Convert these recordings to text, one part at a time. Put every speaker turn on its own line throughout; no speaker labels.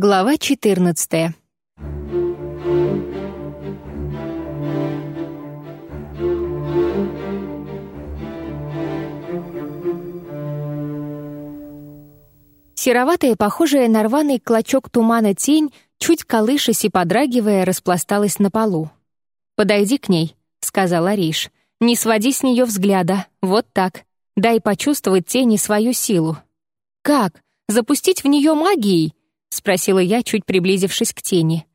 Глава 14. Сероватая, похожая на рваный клочок тумана тень, чуть колышась и подрагивая, распласталась на полу. «Подойди к ней», — сказала Риш. «Не своди с нее взгляда. Вот так. Дай почувствовать тени свою силу». «Как? Запустить в нее магией?» — спросила я, чуть приблизившись к тени.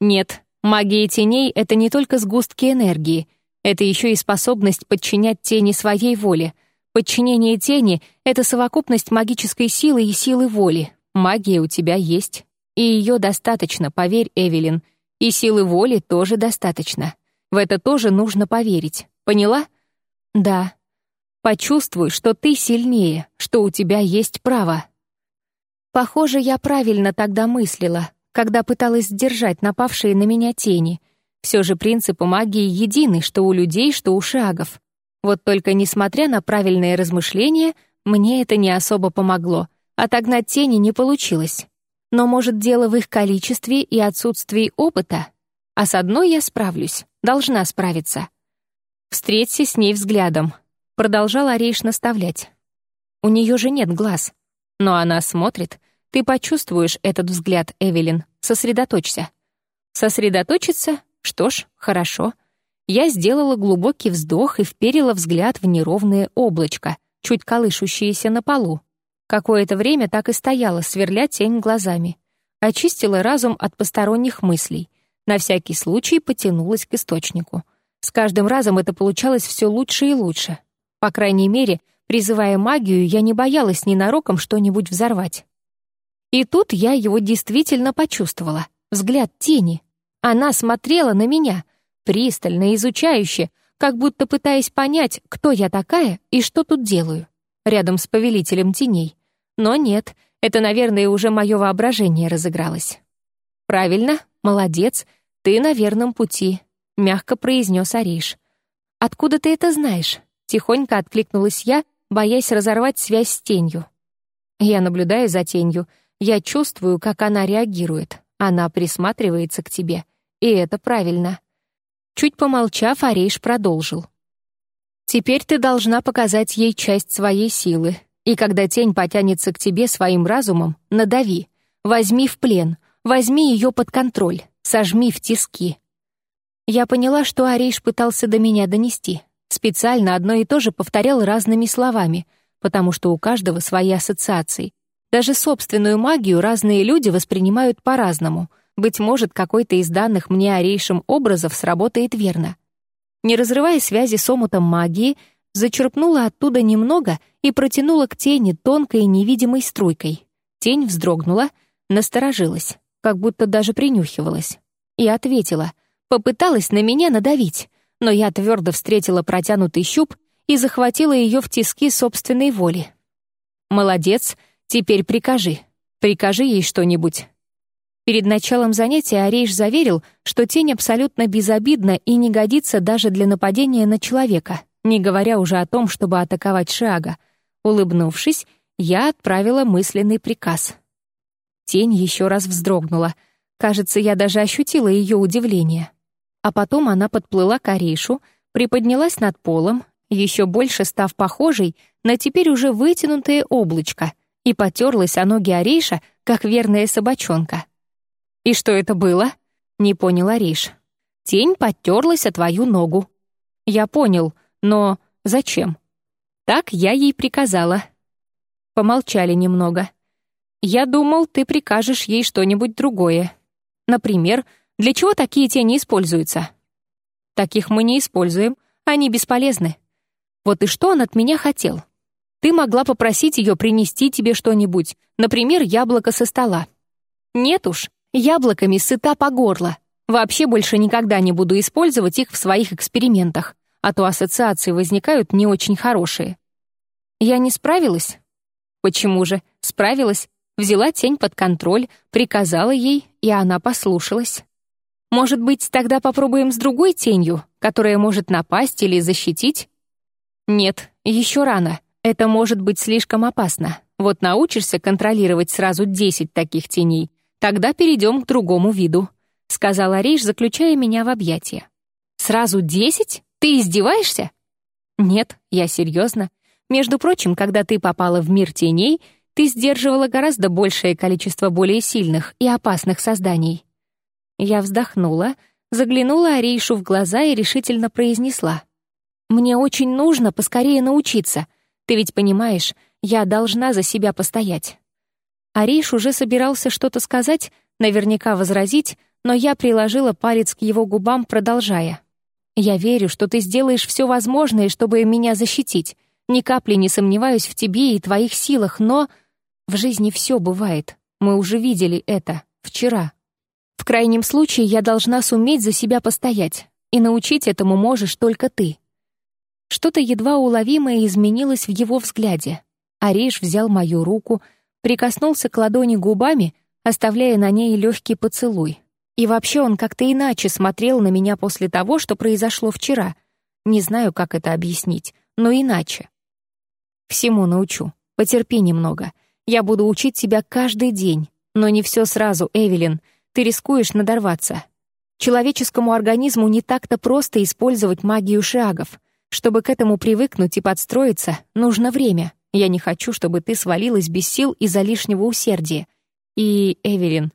«Нет, магия теней — это не только сгустки энергии, это еще и способность подчинять тени своей воле. Подчинение тени — это совокупность магической силы и силы воли. Магия у тебя есть. И ее достаточно, поверь, Эвелин. И силы воли тоже достаточно. В это тоже нужно поверить. Поняла? Да. Почувствуй, что ты сильнее, что у тебя есть право. Похоже, я правильно тогда мыслила, когда пыталась сдержать напавшие на меня тени. Все же принципы магии едины, что у людей, что у шагов. Вот только несмотря на правильные размышления, мне это не особо помогло. Отогнать тени не получилось. Но, может, дело в их количестве и отсутствии опыта? А с одной я справлюсь, должна справиться. «Встреться с ней взглядом», — продолжал Арейш наставлять. «У нее же нет глаз. Но она смотрит. Ты почувствуешь этот взгляд, Эвелин. Сосредоточься. Сосредоточиться? Что ж, хорошо. Я сделала глубокий вздох и вперила взгляд в неровное облачко, чуть колышущееся на полу. Какое-то время так и стояла, сверля тень глазами. Очистила разум от посторонних мыслей. На всякий случай потянулась к источнику. С каждым разом это получалось все лучше и лучше. По крайней мере, Призывая магию, я не боялась ненароком что-нибудь взорвать. И тут я его действительно почувствовала. Взгляд тени. Она смотрела на меня, пристально, изучающе, как будто пытаясь понять, кто я такая и что тут делаю, рядом с повелителем теней. Но нет, это, наверное, уже мое воображение разыгралось. «Правильно, молодец, ты на верном пути», — мягко произнес Ариш. «Откуда ты это знаешь?» — тихонько откликнулась я, боясь разорвать связь с тенью. Я наблюдаю за тенью, я чувствую, как она реагирует. Она присматривается к тебе, и это правильно. Чуть помолчав, Арейш продолжил. «Теперь ты должна показать ей часть своей силы, и когда тень потянется к тебе своим разумом, надави, возьми в плен, возьми ее под контроль, сожми в тиски». Я поняла, что Арейш пытался до меня донести, Специально одно и то же повторял разными словами, потому что у каждого свои ассоциации. Даже собственную магию разные люди воспринимают по-разному. Быть может, какой-то из данных мне орейшим образов сработает верно. Не разрывая связи с омутом магии, зачерпнула оттуда немного и протянула к тени тонкой невидимой струйкой. Тень вздрогнула, насторожилась, как будто даже принюхивалась. И ответила, попыталась на меня надавить но я твердо встретила протянутый щуп и захватила ее в тиски собственной воли. «Молодец, теперь прикажи. Прикажи ей что-нибудь». Перед началом занятия Арейш заверил, что тень абсолютно безобидна и не годится даже для нападения на человека, не говоря уже о том, чтобы атаковать Шиага. Улыбнувшись, я отправила мысленный приказ. Тень еще раз вздрогнула. Кажется, я даже ощутила ее удивление. А потом она подплыла к Аришу, приподнялась над полом, еще больше став похожей на теперь уже вытянутое облачко, и потерлась о ноги Ариша, как верная собачонка. «И что это было?» — не понял Ариш. «Тень потерлась о твою ногу». «Я понял, но зачем?» «Так я ей приказала». Помолчали немного. «Я думал, ты прикажешь ей что-нибудь другое. Например, — для чего такие тени используются? Таких мы не используем, они бесполезны. Вот и что он от меня хотел? Ты могла попросить ее принести тебе что-нибудь, например, яблоко со стола. Нет уж, яблоками сыта по горло. Вообще больше никогда не буду использовать их в своих экспериментах, а то ассоциации возникают не очень хорошие. Я не справилась? Почему же? Справилась. Взяла тень под контроль, приказала ей, и она послушалась. Может быть, тогда попробуем с другой тенью, которая может напасть или защитить? Нет, еще рано. Это может быть слишком опасно. Вот научишься контролировать сразу 10 таких теней, Тогда перейдем к другому виду», — сказала Рейш, заключая меня в объятия. «Сразу десять? Ты издеваешься?» «Нет, я серьезно. Между прочим, когда ты попала в мир теней, ты сдерживала гораздо большее количество более сильных и опасных созданий». Я вздохнула, заглянула Арейшу в глаза и решительно произнесла. «Мне очень нужно поскорее научиться. Ты ведь понимаешь, я должна за себя постоять». Ариш уже собирался что-то сказать, наверняка возразить, но я приложила палец к его губам, продолжая. «Я верю, что ты сделаешь все возможное, чтобы меня защитить. Ни капли не сомневаюсь в тебе и твоих силах, но... В жизни все бывает. Мы уже видели это. Вчера. В крайнем случае я должна суметь за себя постоять. И научить этому можешь только ты». Что-то едва уловимое изменилось в его взгляде. Ариш взял мою руку — прикоснулся к ладони губами, оставляя на ней легкий поцелуй. И вообще он как-то иначе смотрел на меня после того, что произошло вчера. Не знаю, как это объяснить, но иначе. Всему научу. Потерпи немного. Я буду учить тебя каждый день. Но не все сразу, Эвелин. Ты рискуешь надорваться. Человеческому организму не так-то просто использовать магию шагов. Чтобы к этому привыкнуть и подстроиться, нужно время. Я не хочу, чтобы ты свалилась без сил из-за лишнего усердия. И, Эвелин,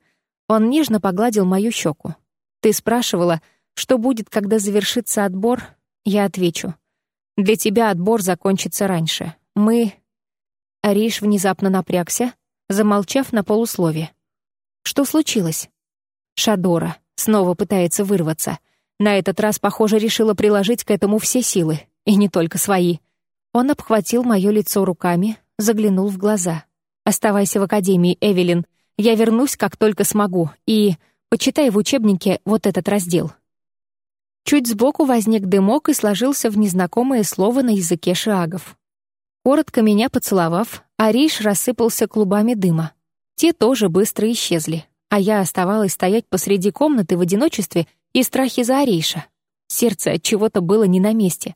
он нежно погладил мою щеку. Ты спрашивала, что будет, когда завершится отбор? Я отвечу. Для тебя отбор закончится раньше. Мы... Ариш внезапно напрягся, замолчав на полуслове. Что случилось? Шадора снова пытается вырваться. На этот раз, похоже, решила приложить к этому все силы, и не только свои. Он обхватил мое лицо руками, заглянул в глаза. «Оставайся в академии, Эвелин. Я вернусь, как только смогу, и почитай в учебнике вот этот раздел». Чуть сбоку возник дымок и сложился в незнакомое слово на языке шиагов. Коротко меня поцеловав, Ариш рассыпался клубами дыма. Те тоже быстро исчезли, а я оставалась стоять посреди комнаты в одиночестве и страхе за Арейша. Сердце от чего-то было не на месте.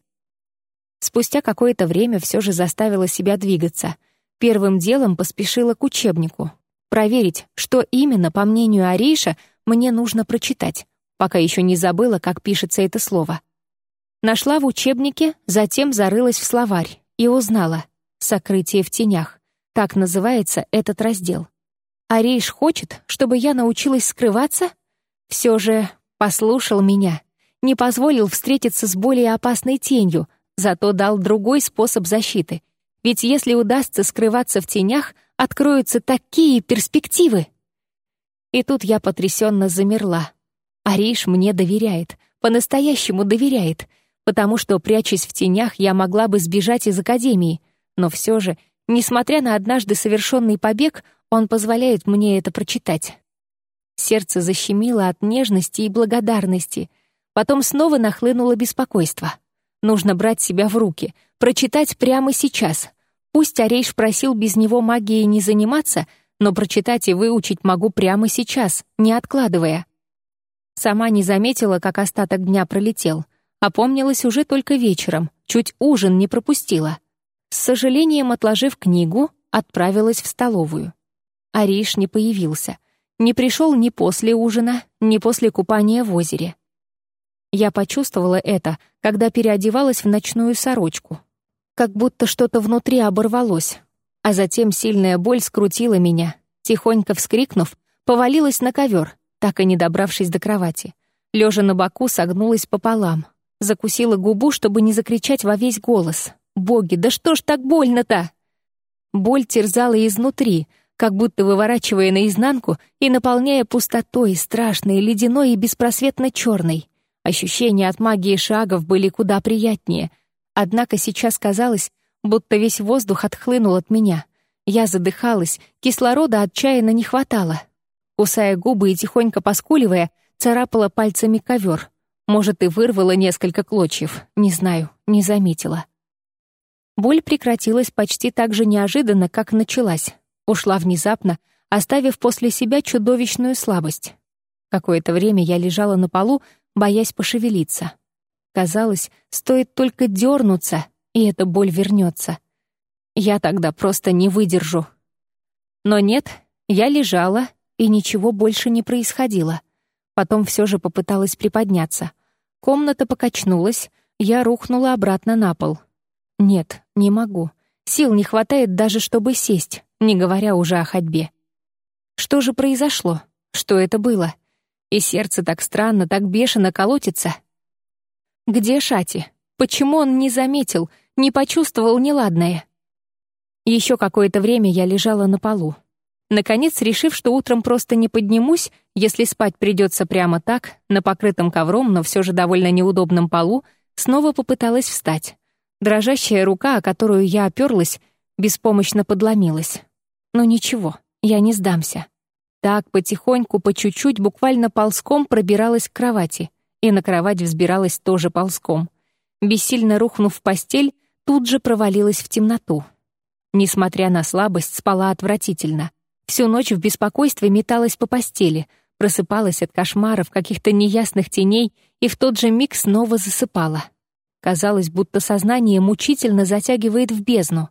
Спустя какое-то время все же заставила себя двигаться. Первым делом поспешила к учебнику. Проверить, что именно, по мнению Арейша, мне нужно прочитать, пока еще не забыла, как пишется это слово. Нашла в учебнике, затем зарылась в словарь и узнала «Сокрытие в тенях». Так называется этот раздел. Арейш хочет, чтобы я научилась скрываться? Все же послушал меня, не позволил встретиться с более опасной тенью — зато дал другой способ защиты. Ведь если удастся скрываться в тенях, откроются такие перспективы. И тут я потрясенно замерла. Ариш мне доверяет, по-настоящему доверяет, потому что, прячась в тенях, я могла бы сбежать из академии. Но все же, несмотря на однажды совершенный побег, он позволяет мне это прочитать. Сердце защемило от нежности и благодарности. Потом снова нахлынуло беспокойство. Нужно брать себя в руки, прочитать прямо сейчас. Пусть Арейш просил без него магией не заниматься, но прочитать и выучить могу прямо сейчас, не откладывая. Сама не заметила, как остаток дня пролетел. Опомнилась уже только вечером, чуть ужин не пропустила. С сожалением отложив книгу, отправилась в столовую. Ариш не появился. Не пришел ни после ужина, ни после купания в озере. Я почувствовала это, когда переодевалась в ночную сорочку. Как будто что-то внутри оборвалось. А затем сильная боль скрутила меня. Тихонько вскрикнув, повалилась на ковер, так и не добравшись до кровати. Лежа на боку, согнулась пополам. Закусила губу, чтобы не закричать во весь голос. «Боги, да что ж так больно-то?» Боль терзала изнутри, как будто выворачивая наизнанку и наполняя пустотой, страшной, ледяной и беспросветно черной. Ощущения от магии шагов были куда приятнее. Однако сейчас казалось, будто весь воздух отхлынул от меня. Я задыхалась, кислорода отчаянно не хватало. Кусая губы и тихонько поскуливая, царапала пальцами ковер. Может, и вырвала несколько клочьев, не знаю, не заметила. Боль прекратилась почти так же неожиданно, как началась. Ушла внезапно, оставив после себя чудовищную слабость. Какое-то время я лежала на полу, боясь пошевелиться. Казалось, стоит только дернуться, и эта боль вернется. Я тогда просто не выдержу. Но нет, я лежала и ничего больше не происходило. Потом все же попыталась приподняться. Комната покачнулась, я рухнула обратно на пол. Нет, не могу. Сил не хватает даже, чтобы сесть, не говоря уже о ходьбе. Что же произошло? Что это было? И сердце так странно, так бешено колотится. Где Шати? Почему он не заметил, не почувствовал неладное? Еще какое-то время я лежала на полу. Наконец, решив, что утром просто не поднимусь, если спать придется прямо так, на покрытом ковром, но все же довольно неудобном полу, снова попыталась встать. Дрожащая рука, о которую я оперлась, беспомощно подломилась. Но ничего, я не сдамся. Так, потихоньку, по чуть-чуть, буквально ползком пробиралась к кровати, и на кровать взбиралась тоже ползком. Бессильно рухнув в постель, тут же провалилась в темноту. Несмотря на слабость, спала отвратительно. Всю ночь в беспокойстве металась по постели, просыпалась от кошмаров, каких-то неясных теней и в тот же миг снова засыпала. Казалось, будто сознание мучительно затягивает в бездну.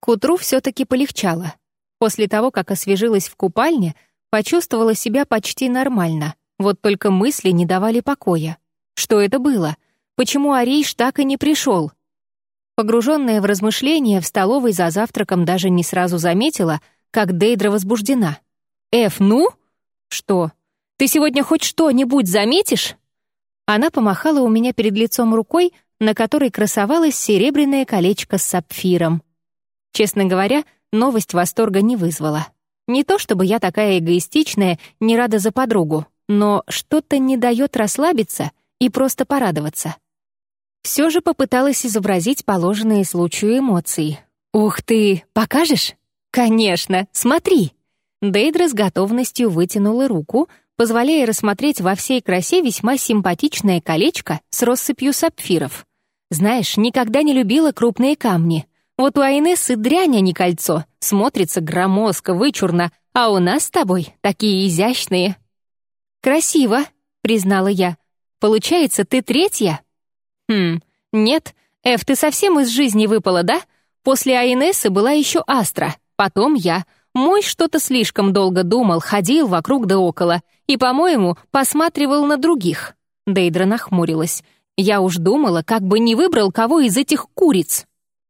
К утру все-таки полегчало. После того, как освежилась в купальне, почувствовала себя почти нормально. Вот только мысли не давали покоя. Что это было? Почему Арейш так и не пришел? Погруженная в размышления, в столовой за завтраком даже не сразу заметила, как Дейдра возбуждена. «Эф, ну?» «Что? Ты сегодня хоть что-нибудь заметишь?» Она помахала у меня перед лицом рукой, на которой красовалось серебряное колечко с сапфиром. Честно говоря, новость восторга не вызвала. Не то чтобы я такая эгоистичная, не рада за подругу, но что-то не дает расслабиться и просто порадоваться. Все же попыталась изобразить положенные случаю эмоции. «Ух ты! Покажешь?» «Конечно! Смотри!» Дейдра с готовностью вытянула руку, позволяя рассмотреть во всей красе весьма симпатичное колечко с россыпью сапфиров. Знаешь, никогда не любила крупные камни. Вот у Айнессы дрянь, а не кольцо. Смотрится громоздко, вычурно, а у нас с тобой такие изящные. «Красиво», — признала я. «Получается, ты третья?» «Хм, нет. Эф, ты совсем из жизни выпала, да? После Айнессы была еще Астра, потом я. Мой что-то слишком долго думал, ходил вокруг да около и, по-моему, посматривал на других». Дейдра нахмурилась. «Я уж думала, как бы не выбрал кого из этих куриц.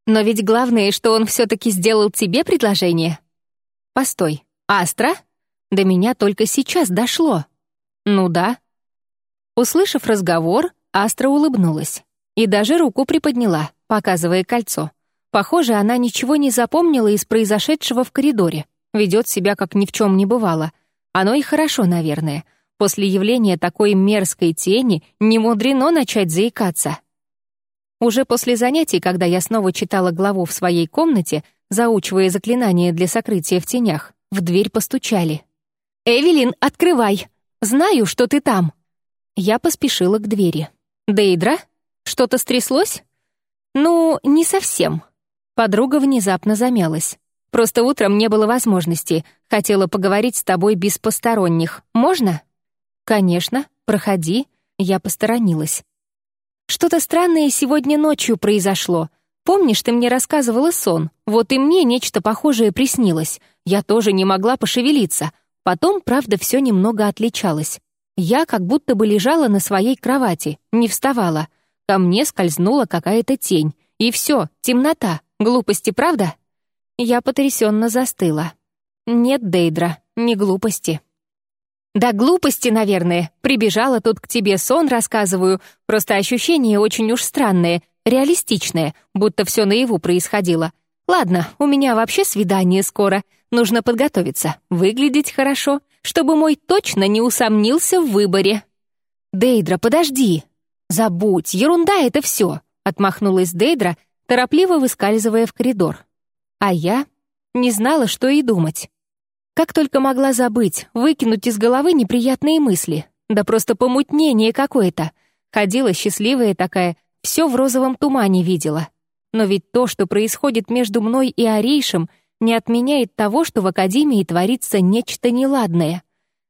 Но ведь главное, что он все-таки сделал тебе предложение». «Постой, Астра?» До меня только сейчас дошло. «Ну да». Услышав разговор, Астра улыбнулась и даже руку приподняла, показывая кольцо. Похоже, она ничего не запомнила из произошедшего в коридоре, ведет себя как ни в чем не бывало. Оно и хорошо, наверное. После явления такой мерзкой тени не мудрено начать заикаться. Уже после занятий, когда я снова читала главу в своей комнате, заучивая заклинания для сокрытия в тенях, в дверь постучали. «Эвелин, открывай! Знаю, что ты там!» Я поспешила к двери. «Дейдра?» Что-то стряслось? Ну, не совсем. Подруга внезапно замялась. Просто утром не было возможности. Хотела поговорить с тобой без посторонних. Можно? Конечно, проходи. Я посторонилась. Что-то странное сегодня ночью произошло. Помнишь, ты мне рассказывала сон? Вот и мне нечто похожее приснилось. Я тоже не могла пошевелиться. Потом, правда, все немного отличалось. Я как будто бы лежала на своей кровати, не вставала. Ко мне скользнула какая-то тень. И все, темнота. Глупости, правда? Я потрясенно застыла. Нет, Дейдра, не глупости. Да глупости, наверное. Прибежала тут к тебе сон, рассказываю. Просто ощущение очень уж странное, реалистичное, будто все наяву происходило. Ладно, у меня вообще свидание скоро. Нужно подготовиться, выглядеть хорошо, чтобы мой точно не усомнился в выборе. Дейдра, подожди. «Забудь, ерунда это все», — отмахнулась Дейдра, торопливо выскальзывая в коридор. А я не знала, что и думать. Как только могла забыть, выкинуть из головы неприятные мысли. Да просто помутнение какое-то. Ходила счастливая такая, все в розовом тумане видела. Но ведь то, что происходит между мной и Арейшем, не отменяет того, что в Академии творится нечто неладное.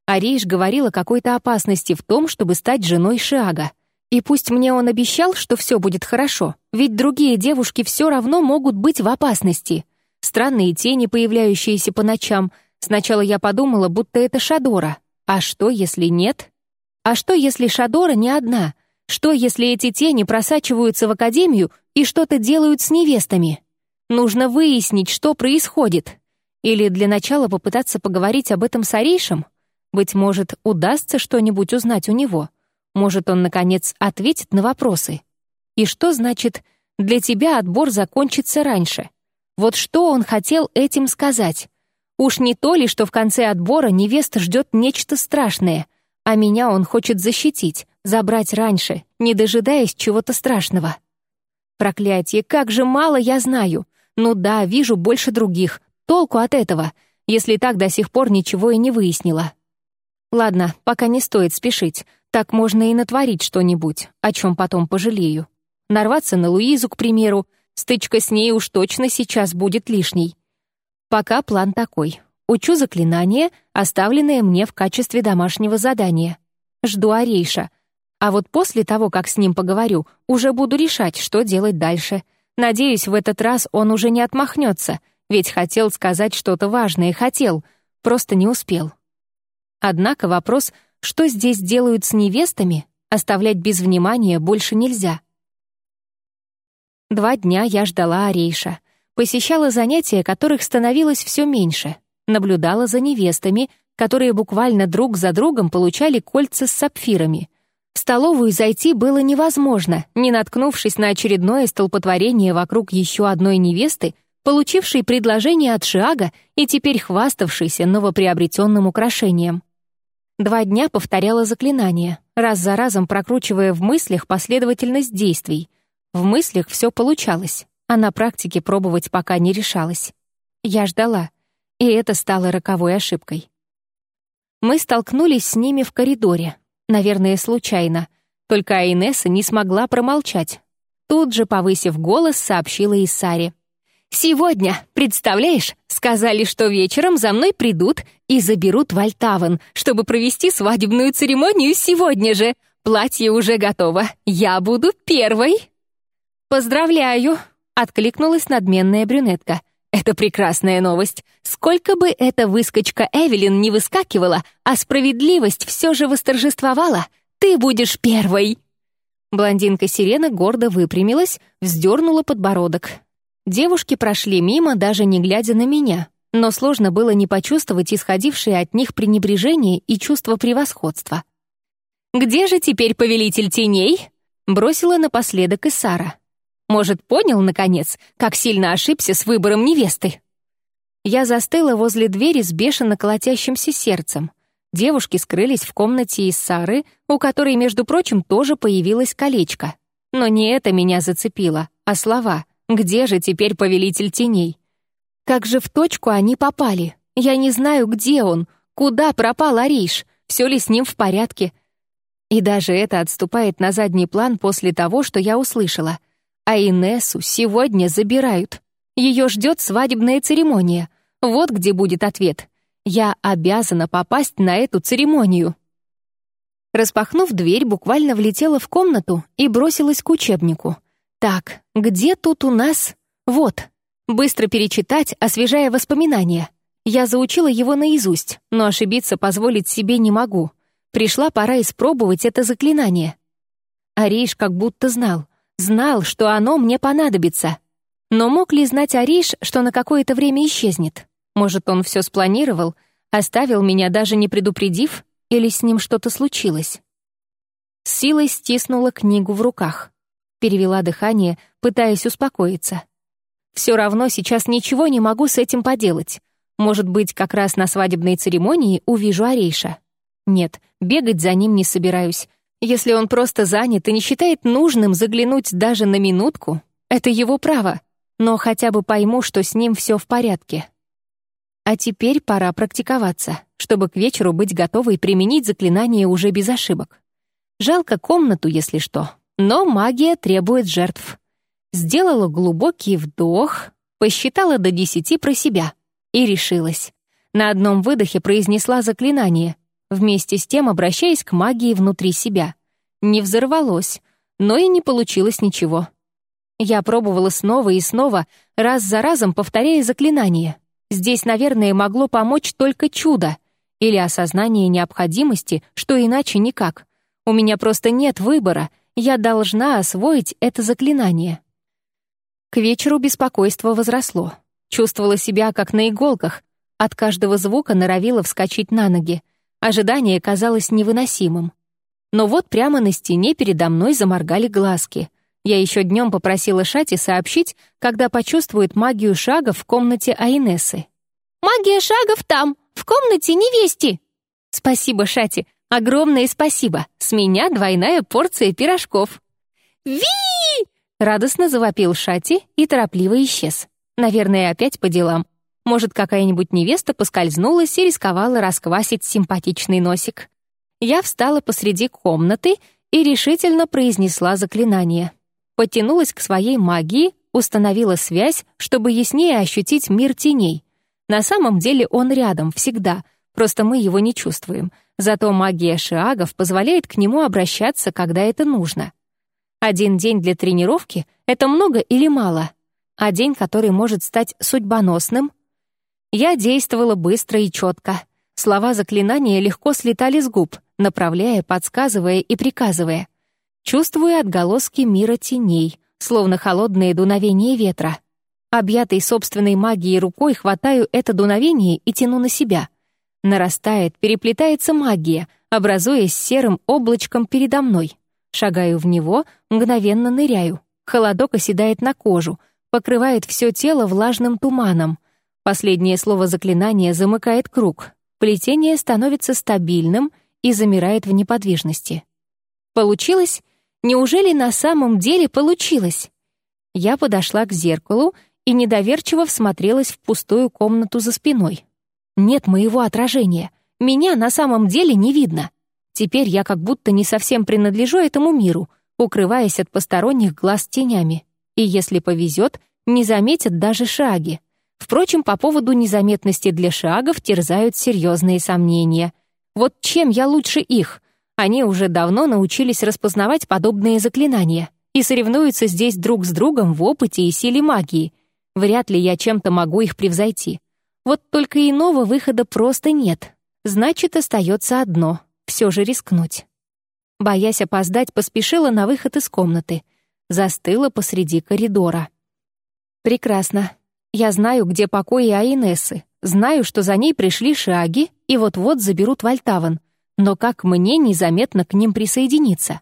Арейш говорил о какой-то опасности в том, чтобы стать женой Шиага. И пусть мне он обещал, что все будет хорошо, ведь другие девушки все равно могут быть в опасности. Странные тени, появляющиеся по ночам, Сначала я подумала, будто это Шадора. А что, если нет? А что, если Шадора не одна? Что, если эти тени просачиваются в академию и что-то делают с невестами? Нужно выяснить, что происходит. Или для начала попытаться поговорить об этом с Арейшем? Быть может, удастся что-нибудь узнать у него. Может, он, наконец, ответит на вопросы. И что значит «для тебя отбор закончится раньше»? Вот что он хотел этим сказать? Уж не то ли, что в конце отбора невеста ждет нечто страшное, а меня он хочет защитить, забрать раньше, не дожидаясь чего-то страшного. Проклятие, как же мало я знаю. Ну да, вижу больше других. Толку от этого, если так до сих пор ничего и не выяснила. Ладно, пока не стоит спешить. Так можно и натворить что-нибудь, о чем потом пожалею. Нарваться на Луизу, к примеру, стычка с ней уж точно сейчас будет лишней. Пока план такой. Учу заклинание, оставленное мне в качестве домашнего задания. Жду Арейша. А вот после того, как с ним поговорю, уже буду решать, что делать дальше. Надеюсь, в этот раз он уже не отмахнется, ведь хотел сказать что-то важное, хотел, просто не успел. Однако вопрос, что здесь делают с невестами, оставлять без внимания больше нельзя. Два дня я ждала Арейша. Посещала занятия, которых становилось все меньше. Наблюдала за невестами, которые буквально друг за другом получали кольца с сапфирами. В столовую зайти было невозможно, не наткнувшись на очередное столпотворение вокруг еще одной невесты, получившей предложение от Шиага и теперь хваставшейся новоприобретенным украшением. Два дня повторяла заклинание, раз за разом прокручивая в мыслях последовательность действий. В мыслях все получалось, а на практике пробовать пока не решалась. Я ждала, и это стало роковой ошибкой. Мы столкнулись с ними в коридоре, наверное, случайно, только Айнесса не смогла промолчать. Тут же, повысив голос, сообщила Исаре. «Сегодня, представляешь, сказали, что вечером за мной придут и заберут в чтобы провести свадебную церемонию сегодня же. Платье уже готово, я буду первой». «Поздравляю», — откликнулась надменная брюнетка. «Это прекрасная новость. Сколько бы эта выскочка Эвелин не выскакивала, а справедливость все же восторжествовала, ты будешь первой». Блондинка-сирена гордо выпрямилась, вздернула подбородок. Девушки прошли мимо, даже не глядя на меня, но сложно было не почувствовать исходившее от них пренебрежение и чувство превосходства. «Где же теперь повелитель теней?» — бросила напоследок и Сара. «Может, понял, наконец, как сильно ошибся с выбором невесты?» Я застыла возле двери с бешено колотящимся сердцем. Девушки скрылись в комнате из Сары, у которой, между прочим, тоже появилось колечко. Но не это меня зацепило, а слова — где же теперь повелитель теней? Как же в точку они попали? Я не знаю, где он, куда пропал Ариш, все ли с ним в порядке. И даже это отступает на задний план после того, что я услышала. А Инессу сегодня забирают. Ее ждет свадебная церемония. Вот где будет ответ. Я обязана попасть на эту церемонию. Распахнув дверь, буквально влетела в комнату и бросилась к учебнику — так, где тут у нас... Вот. Быстро перечитать, освежая воспоминания. Я заучила его наизусть, но ошибиться позволить себе не могу. Пришла пора испробовать это заклинание. Ариш как будто знал. Знал, что оно мне понадобится. Но мог ли знать Ариш, что на какое-то время исчезнет? Может, он все спланировал, оставил меня даже не предупредив, или с ним что-то случилось? С силой стиснула книгу в руках. Перевела дыхание, пытаясь успокоиться. Все равно сейчас ничего не могу с этим поделать. Может быть, как раз на свадебной церемонии увижу Арейша. Нет, бегать за ним не собираюсь. Если он просто занят и не считает нужным заглянуть даже на минутку, это его право. Но хотя бы пойму, что с ним все в порядке. А теперь пора практиковаться, чтобы к вечеру быть готовой применить заклинание уже без ошибок. Жалко комнату, если что. Но магия требует жертв. Сделала глубокий вдох, посчитала до десяти про себя и решилась. На одном выдохе произнесла заклинание, вместе с тем обращаясь к магии внутри себя. Не взорвалось, но и не получилось ничего. Я пробовала снова и снова, раз за разом повторяя заклинание. Здесь, наверное, могло помочь только чудо или осознание необходимости, что иначе никак. У меня просто нет выбора, я должна освоить это заклинание. К вечеру беспокойство возросло. Чувствовала себя как на иголках, от каждого звука норовила вскочить на ноги. Ожидание казалось невыносимым. Но вот прямо на стене передо мной заморгали глазки. Я еще днем попросила Шати сообщить, когда почувствует магию шага в комнате Айнессы. «Магия шагов там, в комнате невести!» «Спасибо, Шати, огромное спасибо. С меня двойная порция пирожков».
«Ви!»
— радостно завопил Шати и торопливо исчез. Наверное, опять по делам. Может, какая-нибудь невеста поскользнулась и рисковала расквасить симпатичный носик. Я встала посреди комнаты и решительно произнесла заклинание. Потянулась к своей магии, установила связь, чтобы яснее ощутить мир теней. На самом деле он рядом, всегда, просто мы его не чувствуем. Зато магия шиагов позволяет к нему обращаться, когда это нужно. Один день для тренировки — это много или мало? А день, который может стать судьбоносным? Я действовала быстро и четко. Слова заклинания легко слетали с губ, направляя, подсказывая и приказывая. Чувствую отголоски мира теней, словно холодные дуновения ветра. Объятой собственной магией рукой хватаю это дуновение и тяну на себя. Нарастает, переплетается магия, образуясь серым облачком передо мной. Шагаю в него, мгновенно ныряю. Холодок оседает на кожу, покрывает все тело влажным туманом. Последнее слово заклинания замыкает круг. Плетение становится стабильным — и замирает в неподвижности. Получилось? Неужели на самом деле получилось? Я подошла к зеркалу и недоверчиво всмотрелась в пустую комнату за спиной. Нет моего отражения. Меня на самом деле не видно. Теперь я как будто не совсем принадлежу этому миру, укрываясь от посторонних глаз тенями. И если повезет, не заметят даже шаги. Впрочем, по поводу незаметности для шагов терзают серьезные сомнения. Вот чем я лучше их? Они уже давно научились распознавать подобные заклинания и соревнуются здесь друг с другом в опыте и силе магии. Вряд ли я чем-то могу их превзойти. Вот только иного выхода просто нет. Значит, остается одно — все же рискнуть. Боясь опоздать, поспешила на выход из комнаты. Застыла посреди коридора. Прекрасно. Я знаю, где покои Аинессы. Знаю, что за ней пришли шаги и вот-вот заберут Вальтаван. Но как мне незаметно к ним присоединиться?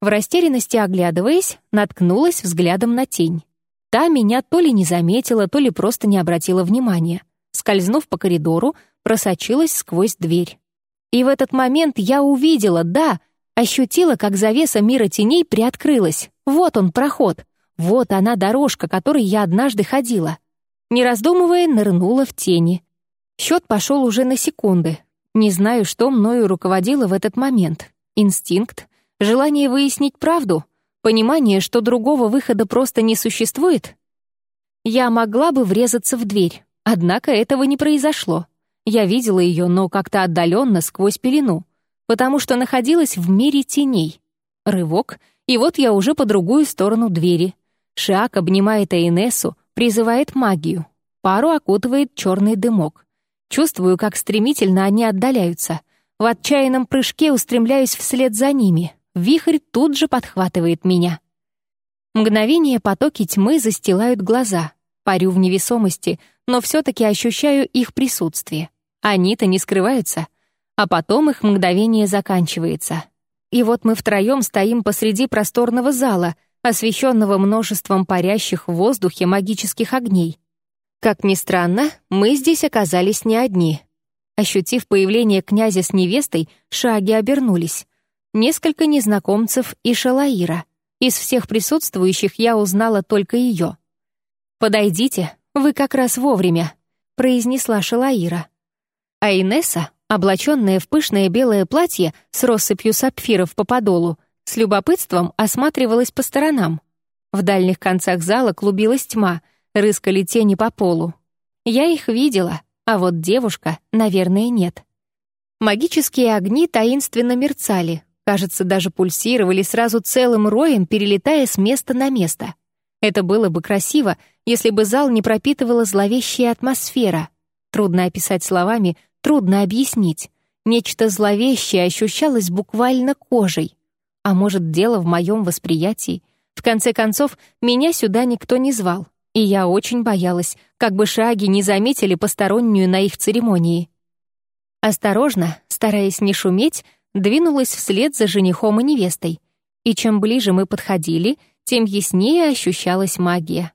В растерянности оглядываясь, наткнулась взглядом на тень. Та меня то ли не заметила, то ли просто не обратила внимания. Скользнув по коридору, просочилась сквозь дверь. И в этот момент я увидела, да, ощутила, как завеса мира теней приоткрылась. Вот он, проход. Вот она, дорожка, которой я однажды ходила. Не раздумывая, нырнула в тени. Счет пошел уже на секунды. Не знаю, что мною руководило в этот момент. Инстинкт? Желание выяснить правду? Понимание, что другого выхода просто не существует? Я могла бы врезаться в дверь, однако этого не произошло. Я видела ее, но как-то отдаленно сквозь пелену, потому что находилась в мире теней. Рывок, и вот я уже по другую сторону двери. Шиак обнимает Эйнессу, призывает магию. Пару окутывает черный дымок. Чувствую, как стремительно они отдаляются. В отчаянном прыжке устремляюсь вслед за ними. Вихрь тут же подхватывает меня. Мгновение потоки тьмы застилают глаза. Парю в невесомости, но все-таки ощущаю их присутствие. Они-то не скрываются. А потом их мгновение заканчивается. И вот мы втроем стоим посреди просторного зала — освещенного множеством парящих в воздухе магических огней. Как ни странно, мы здесь оказались не одни. Ощутив появление князя с невестой, шаги обернулись. Несколько незнакомцев и Шалаира. Из всех присутствующих я узнала только ее. «Подойдите, вы как раз вовремя», — произнесла Шалаира. А Инесса, облаченная в пышное белое платье с россыпью сапфиров по подолу, с любопытством осматривалась по сторонам. В дальних концах зала клубилась тьма, рыскали тени по полу. Я их видела, а вот девушка, наверное, нет. Магические огни таинственно мерцали, кажется, даже пульсировали сразу целым роем, перелетая с места на место. Это было бы красиво, если бы зал не пропитывала зловещая атмосфера. Трудно описать словами, трудно объяснить. Нечто зловещее ощущалось буквально кожей. А может, дело в моем восприятии? В конце концов, меня сюда никто не звал, и я очень боялась, как бы шаги не заметили постороннюю на их церемонии. Осторожно, стараясь не шуметь, двинулась вслед за женихом и невестой, и чем ближе мы подходили, тем яснее ощущалась магия.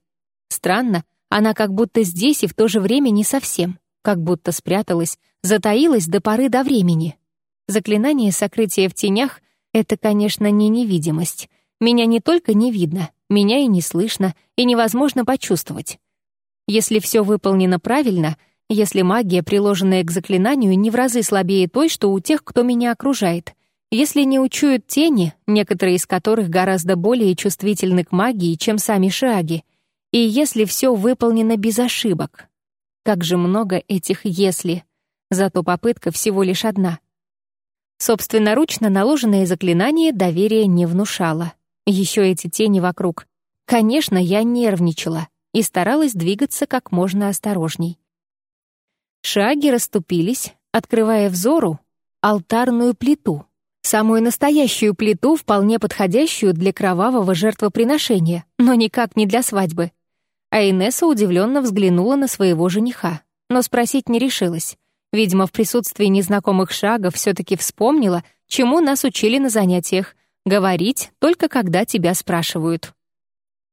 Странно, она как будто здесь и в то же время не совсем, как будто спряталась, затаилась до поры до времени. Заклинание сокрытия в тенях — это, конечно, не невидимость. Меня не только не видно, меня и не слышно, и невозможно почувствовать. Если все выполнено правильно, если магия, приложенная к заклинанию, не в разы слабее той, что у тех, кто меня окружает, если не учуют тени, некоторые из которых гораздо более чувствительны к магии, чем сами шаги, и если все выполнено без ошибок. Как же много этих «если», зато попытка всего лишь одна. Собственноручно наложенное заклинание доверия не внушало. Еще эти тени вокруг. Конечно, я нервничала и старалась двигаться как можно осторожней. Шаги расступились, открывая взору алтарную плиту — Самую настоящую плиту, вполне подходящую для кровавого жертвоприношения, но никак не для свадьбы. А Инесса удивленно взглянула на своего жениха, но спросить не решилась. Видимо, в присутствии незнакомых шагов все-таки вспомнила, чему нас учили на занятиях — говорить только когда тебя спрашивают.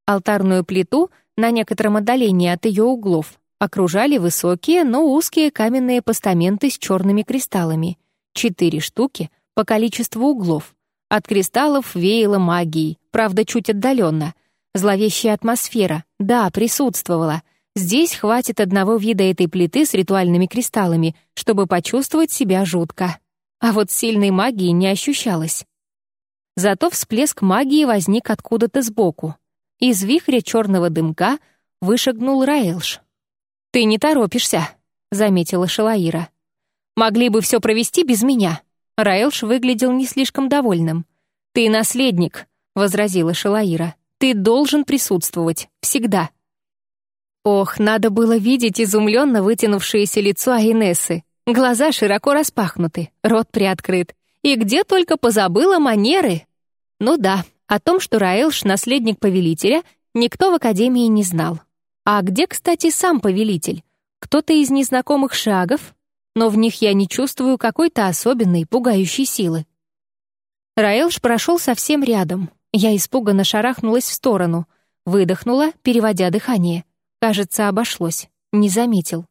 Алтарную плиту на некотором отдалении от ее углов окружали высокие, но узкие каменные постаменты с черными кристаллами. Четыре штуки — по количеству углов. От кристаллов веяло магией, правда, чуть отдаленно. Зловещая атмосфера, да, присутствовала. Здесь хватит одного вида этой плиты с ритуальными кристаллами, чтобы почувствовать себя жутко. А вот сильной магии не ощущалось. Зато всплеск магии возник откуда-то сбоку. Из вихря черного дымка вышагнул Раэлш. «Ты не торопишься», — заметила Шалаира. «Могли бы все провести без меня». Раэлш выглядел не слишком довольным. «Ты наследник», — возразила Шалаира. «Ты должен присутствовать. Всегда». Ох, надо было видеть изумленно вытянувшееся лицо Айнессы. Глаза широко распахнуты, рот приоткрыт. И где только позабыла манеры. Ну да, о том, что Раэлш — наследник повелителя, никто в Академии не знал. А где, кстати, сам повелитель? Кто-то из незнакомых шагов? но в них я не чувствую какой-то особенной, пугающей силы. Раэлш прошел совсем рядом. Я испуганно шарахнулась в сторону, выдохнула, переводя дыхание. Кажется, обошлось. Не заметил.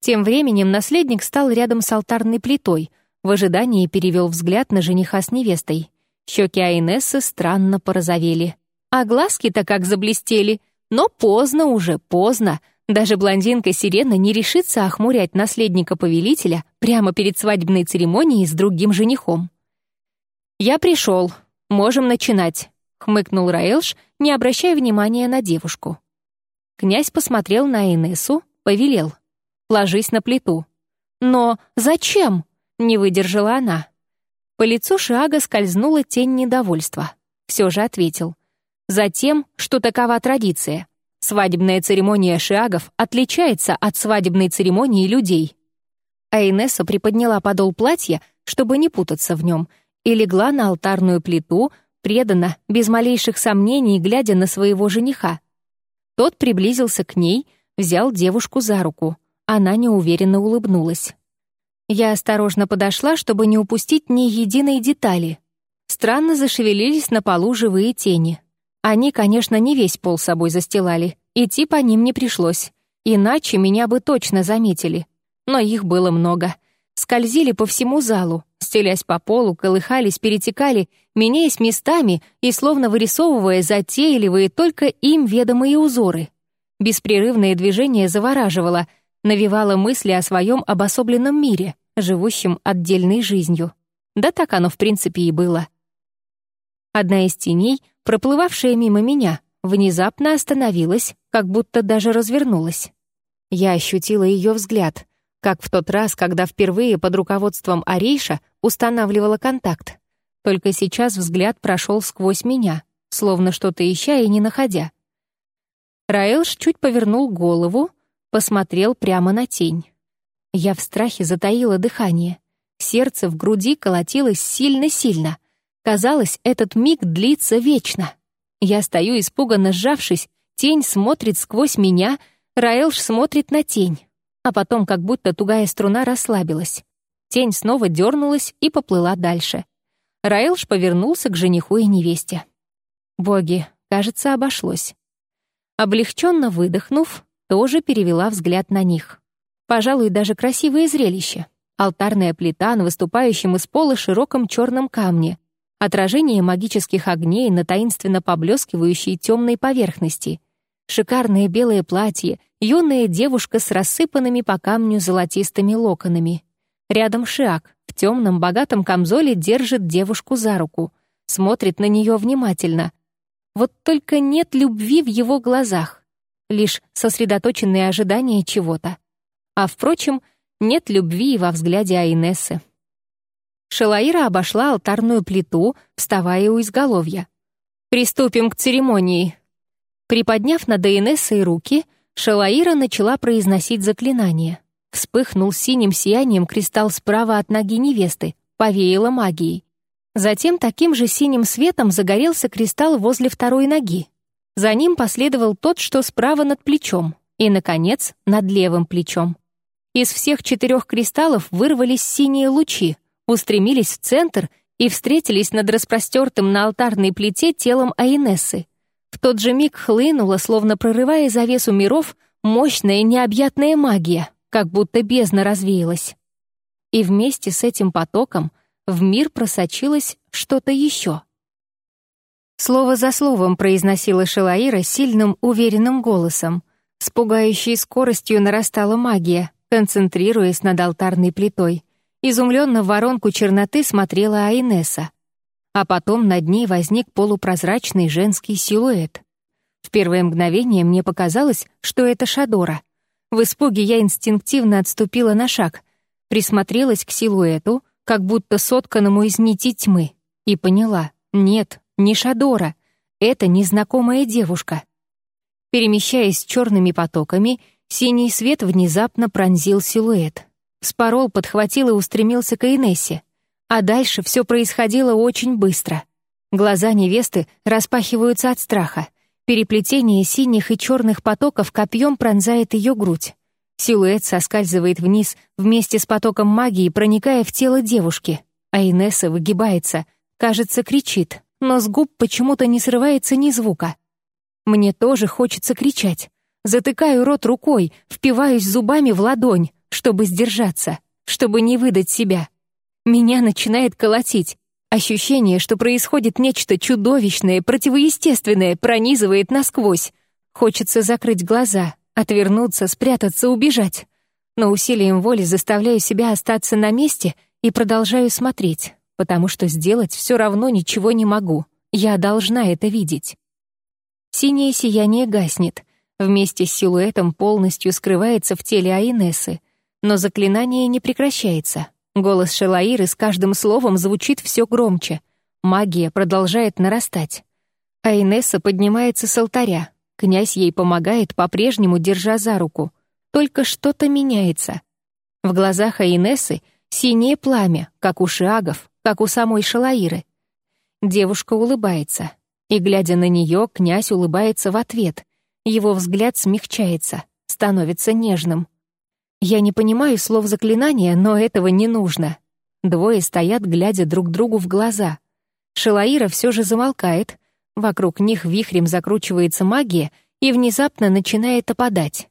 Тем временем наследник стал рядом с алтарной плитой, в ожидании перевел взгляд на жениха с невестой. Щеки Айнессы странно порозовели. А глазки-то как заблестели. Но поздно уже, поздно. Даже блондинка-сирена не решится охмурять наследника повелителя прямо перед свадебной церемонией с другим женихом. «Я пришел. Можем начинать», — хмыкнул Раэлш, не обращая внимания на девушку. Князь посмотрел на Инессу, повелел. «Ложись на плиту». «Но зачем?» — не выдержала она. По лицу Шиага скользнула тень недовольства. Все же ответил. «Затем, что такова традиция. Свадебная церемония шиагов отличается от свадебной церемонии людей. А Инесса приподняла подол платья, чтобы не путаться в нем, и легла на алтарную плиту, преданно, без малейших сомнений, глядя на своего жениха. Тот приблизился к ней, взял девушку за руку. Она неуверенно улыбнулась. Я осторожно подошла, чтобы не упустить ни единой детали. Странно зашевелились на полу живые тени. Они, конечно, не весь пол собой застилали. Идти по ним не пришлось. Иначе меня бы точно заметили. Но их было много. Скользили по всему залу, стелясь по полу, колыхались, перетекали, меняясь местами и словно вырисовывая затейливые только им ведомые узоры. Беспрерывное движение завораживало, навевало мысли о своем обособленном мире, живущем отдельной жизнью. Да так оно в принципе и было. Одна из теней — проплывавшая мимо меня, внезапно остановилась, как будто даже развернулась. Я ощутила ее взгляд, как в тот раз, когда впервые под руководством Арейша устанавливала контакт. Только сейчас взгляд прошел сквозь меня, словно что-то ища и не находя. Раэлш чуть повернул голову, посмотрел прямо на тень. Я в страхе затаила дыхание. Сердце в груди колотилось сильно-сильно. Казалось, этот миг длится вечно. Я стою, испуганно сжавшись, тень смотрит сквозь меня, Раэлш смотрит на тень. А потом как будто тугая струна расслабилась. Тень снова дернулась и поплыла дальше. Раэлш повернулся к жениху и невесте. Боги, кажется, обошлось. Облегченно выдохнув, тоже перевела взгляд на них. Пожалуй, даже красивое зрелище. Алтарная плита на выступающем из пола широком черном камне, отражение магических огней на таинственно поблескивающей темной поверхности, шикарное белое платье, юная девушка с рассыпанными по камню золотистыми локонами. Рядом Шиак в темном богатом камзоле держит девушку за руку, смотрит на нее внимательно. Вот только нет любви в его глазах, лишь сосредоточенные ожидания чего-то. А, впрочем, нет любви и во взгляде Айнессы. Шалаира обошла алтарную плиту, вставая у изголовья. «Приступим к церемонии». Приподняв над Айнессой руки, Шалаира начала произносить заклинание. Вспыхнул синим сиянием кристалл справа от ноги невесты, повеяло магией. Затем таким же синим светом загорелся кристалл возле второй ноги. За ним последовал тот, что справа над плечом, и, наконец, над левым плечом. Из всех четырех кристаллов вырвались синие лучи, устремились в центр и встретились над распростертым на алтарной плите телом Айнессы. В тот же миг хлынула, словно прорывая завесу миров, мощная необъятная магия, как будто бездна развеялась. И вместе с этим потоком в мир просочилось что-то еще. Слово за словом произносила Шелаира сильным, уверенным голосом. С пугающей скоростью нарастала магия, концентрируясь над алтарной плитой. Изумленно в воронку черноты смотрела Айнеса. А потом над ней возник полупрозрачный женский силуэт. В первое мгновение мне показалось, что это Шадора. В испуге я инстинктивно отступила на шаг, присмотрелась к силуэту, как будто сотканному из нити тьмы, и поняла — нет, не Шадора, это незнакомая девушка. Перемещаясь черными потоками, синий свет внезапно пронзил силуэт. Спорол, подхватил и устремился к Инессе. А дальше все происходило очень быстро. Глаза невесты распахиваются от страха. Переплетение синих и черных потоков копьем пронзает ее грудь. Силуэт соскальзывает вниз вместе с потоком магии, проникая в тело девушки. А Инесса выгибается, кажется, кричит, но с губ почему-то не срывается ни звука. Мне тоже хочется кричать. Затыкаю рот рукой, впиваюсь зубами в ладонь, чтобы сдержаться, чтобы не выдать себя. Меня начинает колотить. Ощущение, что происходит нечто чудовищное, противоестественное, пронизывает насквозь. Хочется закрыть глаза, отвернуться, спрятаться, убежать. Но усилием воли заставляю себя остаться на месте и продолжаю смотреть, потому что сделать все равно ничего не могу. Я должна это видеть. Синее сияние гаснет. Вместе с силуэтом полностью скрывается в теле Аинессы, но заклинание не прекращается. Голос Шелаиры с каждым словом звучит все громче. Магия продолжает нарастать. А Инесса поднимается с алтаря. Князь ей помогает, по-прежнему держа за руку. Только что-то меняется. В глазах Айнессы синее пламя, как у шиагов, как у самой Шалаиры. Девушка улыбается. И, глядя на нее, князь улыбается в ответ. Его взгляд смягчается, становится нежным. Я не понимаю слов заклинания, но этого не нужно. Двое стоят, глядя друг другу в глаза. Шелаира все же замолкает. Вокруг них вихрем закручивается магия и внезапно начинает опадать.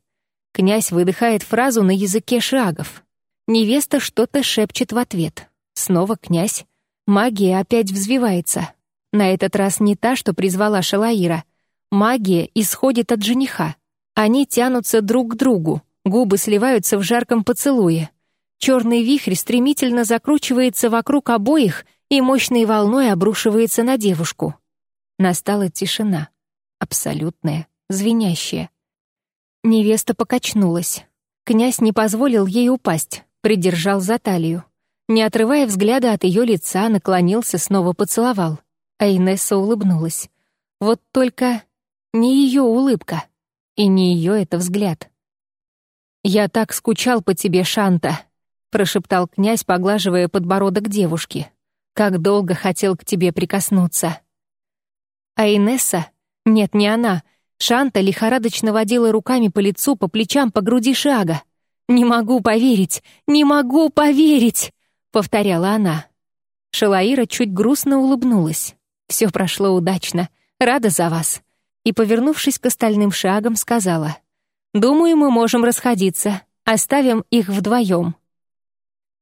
Князь выдыхает фразу на языке шагов. Невеста что-то шепчет в ответ. Снова князь. Магия опять взвивается. На этот раз не та, что призвала Шалаира. Магия исходит от жениха. Они тянутся друг к другу, Губы сливаются в жарком поцелуе. Черный вихрь стремительно закручивается вокруг обоих и мощной волной обрушивается на девушку. Настала тишина. Абсолютная, звенящая. Невеста покачнулась. Князь не позволил ей упасть, придержал за талию. Не отрывая взгляда от ее лица, наклонился, снова поцеловал. А Инесса улыбнулась. Вот только не ее улыбка. И не ее это взгляд. «Я так скучал по тебе, Шанта», — прошептал князь, поглаживая подбородок девушки. «Как долго хотел к тебе прикоснуться». А Инесса? Нет, не она. Шанта лихорадочно водила руками по лицу, по плечам, по груди шага. «Не могу поверить! Не могу поверить!» — повторяла она. Шалаира чуть грустно улыбнулась. «Все прошло удачно. Рада за вас». И, повернувшись к остальным шагам, сказала. «Думаю, мы можем расходиться. Оставим их вдвоем».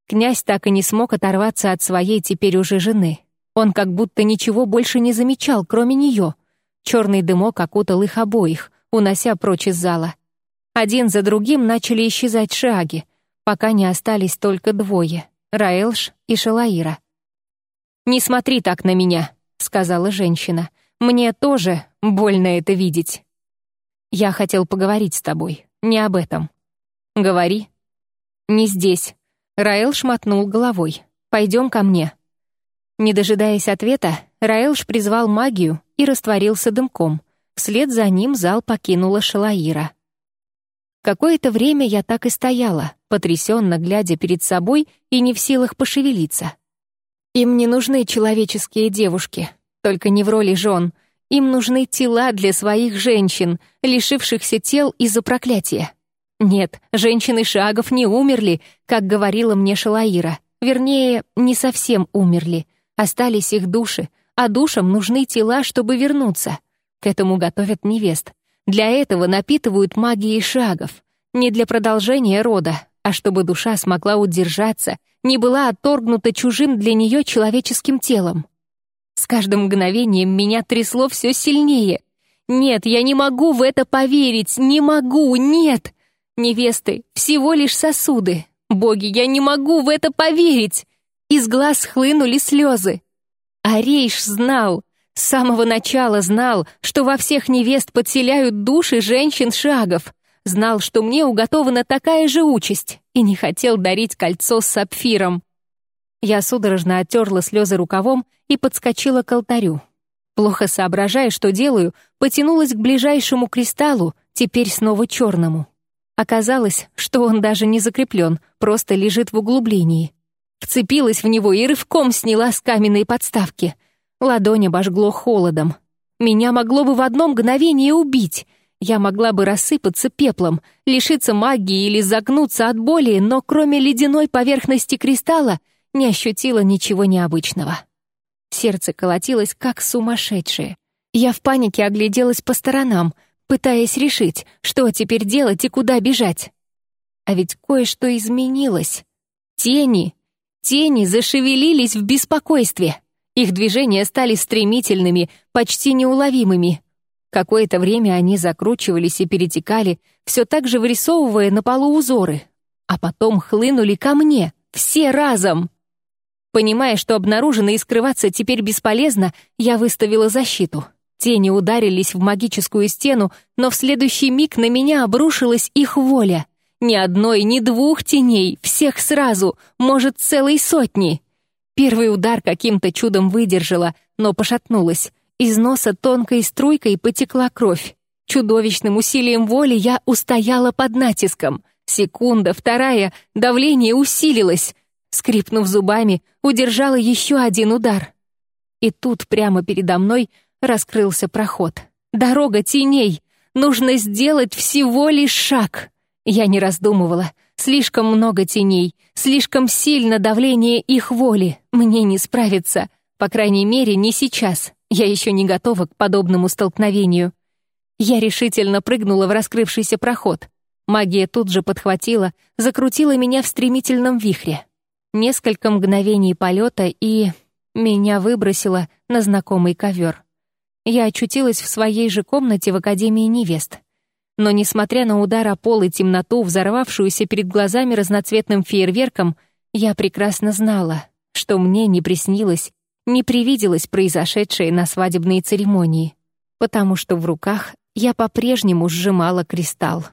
Князь так и не смог оторваться от своей теперь уже жены. Он как будто ничего больше не замечал, кроме нее. Черный дымок окутал их обоих, унося прочь из зала. Один за другим начали исчезать шаги, пока не остались только двое — Раэлш и Шалаира. «Не смотри так на меня», — сказала женщина. «Мне тоже больно это видеть». «Я хотел поговорить с тобой, не об этом». «Говори». «Не здесь». Раэлш мотнул головой. «Пойдем ко мне». Не дожидаясь ответа, Раэлш призвал магию и растворился дымком. Вслед за ним зал покинула Шалаира. Какое-то время я так и стояла, потрясенно глядя перед собой и не в силах пошевелиться. Им не нужны человеческие девушки, только не в роли жен. Им нужны тела для своих женщин, лишившихся тел из-за проклятия. Нет, женщины шагов не умерли, как говорила мне Шалаира. Вернее, не совсем умерли. Остались их души, а душам нужны тела, чтобы вернуться. К этому готовят невест. Для этого напитывают магией шагов. Не для продолжения рода, а чтобы душа смогла удержаться, не была отторгнута чужим для нее человеческим телом. С каждым мгновением меня трясло все сильнее. Нет, я не могу в это поверить, не могу, нет. Невесты — всего лишь сосуды. Боги, я не могу в это поверить. Из глаз хлынули слезы. А знал, с самого начала знал, что во всех невест подселяют души женщин-шагов. Знал, что мне уготована такая же участь, и не хотел дарить кольцо с сапфиром. Я судорожно оттерла слезы рукавом и подскочила к алтарю. Плохо соображая, что делаю, потянулась к ближайшему кристаллу, теперь снова черному. Оказалось, что он даже не закреплен, просто лежит в углублении. Вцепилась в него и рывком сняла с каменной подставки — Ладонь обожгло холодом. Меня могло бы в одно мгновение убить. Я могла бы рассыпаться пеплом, лишиться магии или загнуться от боли, но кроме ледяной поверхности кристалла не ощутила ничего необычного. Сердце колотилось, как сумасшедшее. Я в панике огляделась по сторонам, пытаясь решить, что теперь делать и куда бежать. А ведь кое-что изменилось. Тени, тени зашевелились в беспокойстве. Их движения стали стремительными, почти неуловимыми. Какое-то время они закручивались и перетекали, все так же вырисовывая на полу узоры. А потом хлынули ко мне, все разом. Понимая, что обнаружено и скрываться теперь бесполезно, я выставила защиту. Тени ударились в магическую стену, но в следующий миг на меня обрушилась их воля. Ни одной, ни двух теней, всех сразу, может, целой сотни. Первый удар каким-то чудом выдержала, но пошатнулась. Из носа тонкой струйкой потекла кровь. Чудовищным усилием воли я устояла под натиском. Секунда, вторая, давление усилилось. Скрипнув зубами, удержала еще один удар. И тут прямо передо мной раскрылся проход. Дорога теней. Нужно сделать всего лишь шаг. Я не раздумывала. Слишком много теней, слишком сильно давление их воли. Мне не справиться. По крайней мере, не сейчас. Я еще не готова к подобному столкновению. Я решительно прыгнула в раскрывшийся проход. Магия тут же подхватила, закрутила меня в стремительном вихре. Несколько мгновений полета и... Меня выбросило на знакомый ковер. Я очутилась в своей же комнате в Академии невест. Но, несмотря на удар о пол и темноту, взорвавшуюся перед глазами разноцветным фейерверком, я прекрасно знала, что мне не приснилось, не привиделось произошедшее на свадебной церемонии, потому что в руках я по-прежнему сжимала кристалл.